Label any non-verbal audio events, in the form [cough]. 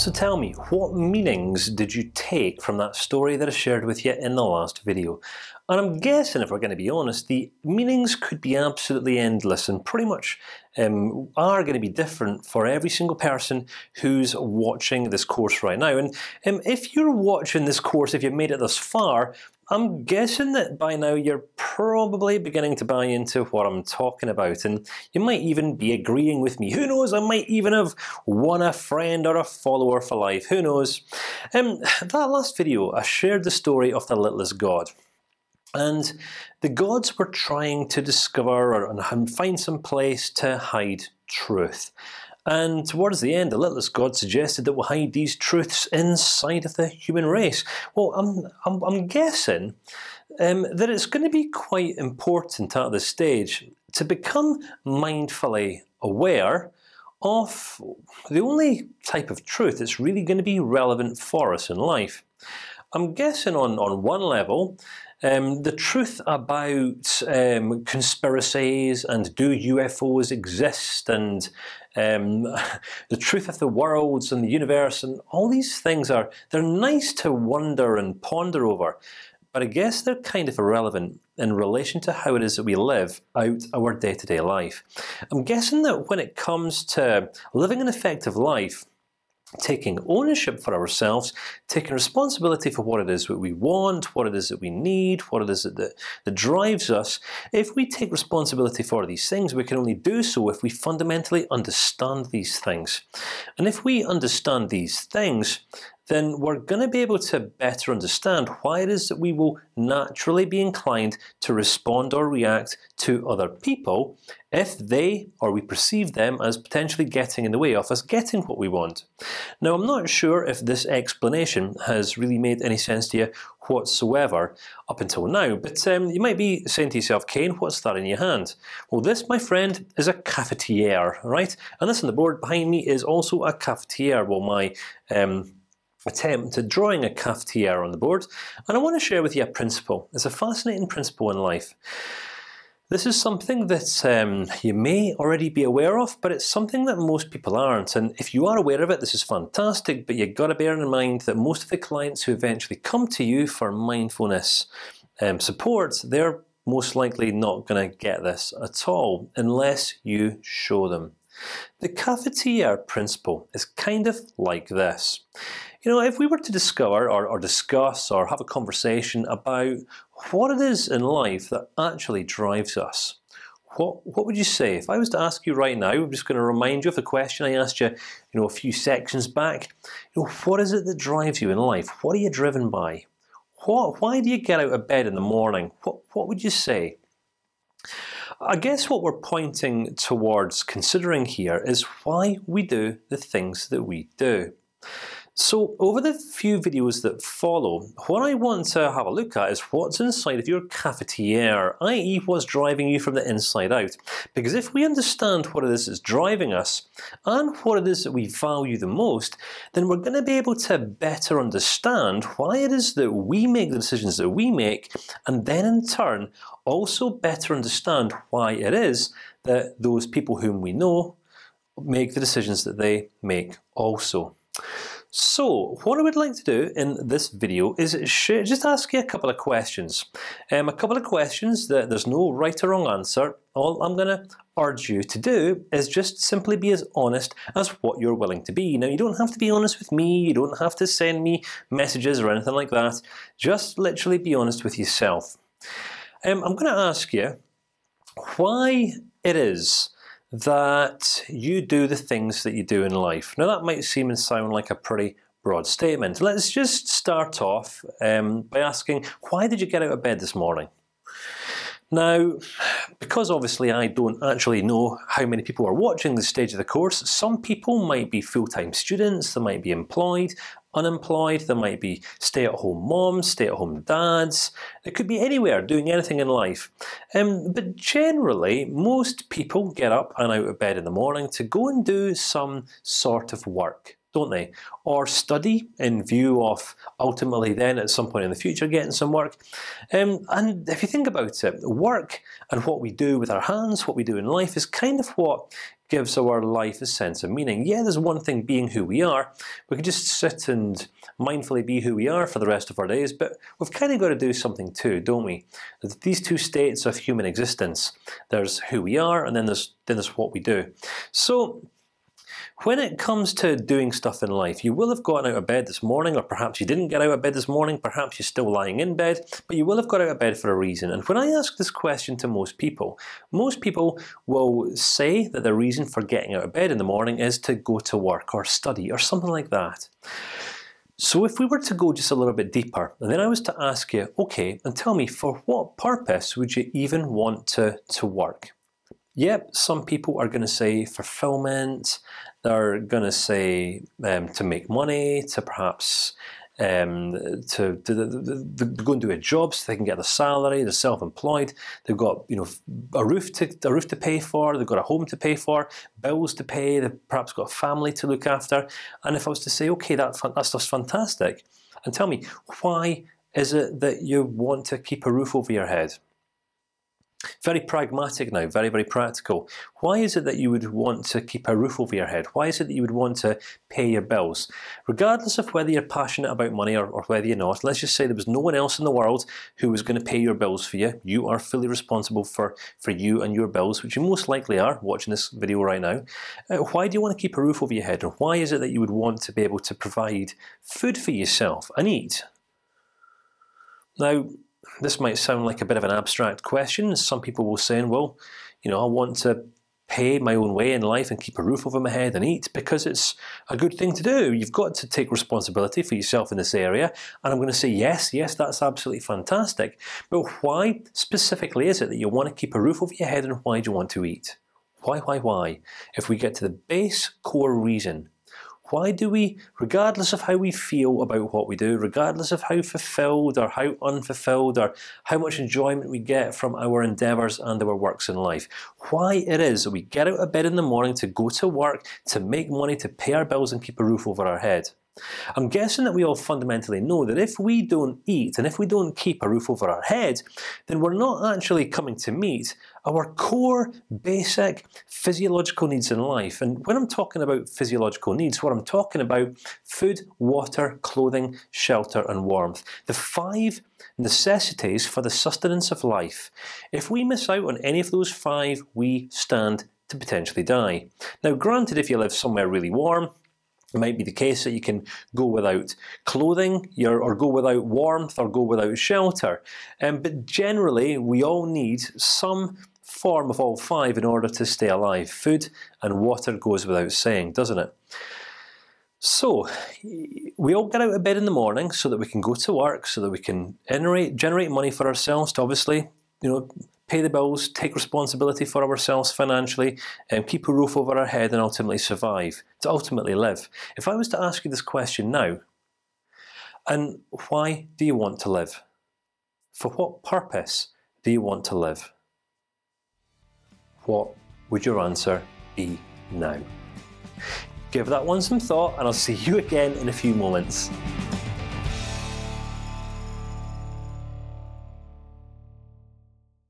So tell me, what meanings did you take from that story that I shared with you in the last video? And I'm guessing, if we're going to be honest, the meanings could be absolutely endless and pretty much um, are going to be different for every single person who's watching this course right now. And um, if you're watching this course, if you've made it this far, I'm guessing that by now you're probably beginning to buy into what I'm talking about, and you might even be agreeing with me. Who knows? I might even have won a friend or a follower for life. Who knows? Um, that last video, I shared the story of the littlest god. And the gods were trying to discover or find some place to hide truth. And towards the end, the littlest god suggested that we'll hide these truths inside of the human race. Well, I'm I'm, I'm guessing um, that it's going to be quite important at this stage to become mindfully aware of the only type of truth that's really going to be relevant for us in life. I'm guessing on on one level um, the truth about um, conspiracies and do UFOs exist and um, [laughs] the truth of the worlds and the universe and all these things are they're nice to wonder and ponder over, but I guess they're kind of irrelevant in relation to how it is that we live out our day-to-day -day life. I'm guessing that when it comes to living an effective life, taking ownership for ourselves, taking responsibility for what it is that we want, what it is that we need, what it is that, that, that drives us. If we take responsibility for these things, we can only do so if we fundamentally understand these things. And if we understand these things, then we're going to be able to better understand why it is that we will naturally be inclined to respond or react to other people if they or we perceive them as potentially getting in the way of us getting what we want. Now, I'm not sure if this explanation has really made any sense to you whatsoever up until now, but um, you might be saying to yourself, "Kane, what's that in your hand?" Well, this, my friend, is a cafetiere, right? And this on the board behind me is also a cafetiere. Well, my um, attempt at drawing a cafetiere on the board, and I want to share with you a principle. It's a fascinating principle in life. This is something that um, you may already be aware of, but it's something that most people aren't. And if you are aware of it, this is fantastic. But you've got to bear in mind that most of the clients who eventually come to you for mindfulness um, support, they're most likely not going to get this at all unless you show them. The cafetiere principle is kind of like this. You know, if we were to discover or, or discuss or have a conversation about what it is in life that actually drives us, what what would you say if I was to ask you right now? I'm just going to remind you of the question I asked you, you know, a few sections back. You know, what is it that drives you in life? What are you driven by? What? Why do you get out of bed in the morning? What What would you say? I guess what we're pointing towards considering here is why we do the things that we do. So over the few videos that follow, what I want to have a look at is what's inside of your cafetiere, i.e., what's driving you from the inside out. Because if we understand what it is that's driving us and what it is that we value the most, then we're going to be able to better understand why it is that we make the decisions that we make, and then in turn also better understand why it is that those people whom we know make the decisions that they make also. So, what I would like to do in this video is just ask you a couple of questions. Um, a couple of questions that there's no right or wrong answer. All I'm going to urge you to do is just simply be as honest as what you're willing to be. Now, you don't have to be honest with me. You don't have to send me messages or anything like that. Just literally be honest with yourself. Um, I'm going to ask you why it is that you do the things that you do in life. Now that might seem and sound like a pretty broad statement. Let's just start off um, by asking, why did you get out of bed this morning? Now, because obviously I don't actually know how many people are watching this stage of the course, some people might be full-time students, they might be employed, unemployed, there might be stay-at-home moms, stay-at-home dads. It could be anywhere, doing anything in life. Um, but generally, most people get up and out of bed in the morning to go and do some sort of work don't they? Or study in view of ultimately then at some point in the future getting some work. Um, and if you think about it, work and what we do with our hands, what we do in life, is kind of what gives our life a sense of meaning. Yeah, there's one thing being who we are. We can just sit and mindfully be who we are for the rest of our days, but we've kind of got to do something too, don't we? These two states of human existence. There's who we are, and then there's then there's what we do. So when it comes to doing stuff in life, you will have gotten out of bed this morning, or perhaps you didn't get out of bed this morning. Perhaps you're still lying in bed, but you will have got out of bed for a reason. And when I ask this question to most people, most people will say that the reason for getting out of bed in the morning is to go to work or study or something like that. So if we were to go just a little bit deeper, and then I was to ask you, okay, and tell me for what purpose would you even want to to work? Yep, some people are going to say fulfillment. They're going to say um, to make money, to perhaps um, to, to, go and do a job so they can get a salary. They're self-employed. They've got you know a roof to a roof to pay for. They've got a home to pay for, bills to pay. They've perhaps got a family to look after. And if I was to say, okay, that that stuff's fantastic, and tell me why is it that you want to keep a roof over your head? Very pragmatic now, very very practical. Why is it that you would want to keep a roof over your head? Why is it that you would want to pay your bills, regardless of whether you're passionate about money or, or whether you're not? Let's just say there was no one else in the world who was going to pay your bills for you. You are fully responsible for for you and your bills, which you most likely are watching this video right now. Uh, why do you want to keep a roof over your head, and why is it that you would want to be able to provide food for yourself and eat? Now, this might sound like a bit of an abstract question. Some people will say, "Well, you know, I want to pay my own way in life and keep a roof over my head and eat because it's a good thing to do. You've got to take responsibility for yourself in this area." And I'm going to say, "Yes, yes, that's absolutely fantastic." But why specifically is it that you want to keep a roof over your head, and why do you want to eat? Why, why, why? If we get to the base core reason, why do we, regardless of how we feel about what we do, regardless of how fulfilled or how unfulfilled or how much enjoyment we get from our endeavors and our works in life, why it is that we get out of bed in the morning to go to work, to make money, to pay our bills and keep a roof over our head? I'm guessing that we all fundamentally know that if we don't eat and if we don't keep a roof over our head, then we're not actually coming to meet our core, basic physiological needs in life. And when I'm talking about physiological needs, what I'm talking about: food, water, clothing, shelter, and warmth. The five necessities for the sustenance of life. If we miss out on any of those five, we stand to potentially die. Now, granted, if you live somewhere really warm, it might be the case that you can go without clothing, or go without warmth, or go without shelter. Um, but generally, we all need some form of all five in order to stay alive. Food and water goes without saying, doesn't it? So we all get out of bed in the morning so that we can go to work, so that we can generate generate money for ourselves to obviously, you know, pay the bills, take responsibility for ourselves financially, and keep a roof over our head, and ultimately survive. To ultimately live. If I was to ask you this question now, and why do you want to live? For what purpose do you want to live? What would your answer be now? Give that one some thought, and I'll see you again in a few moments.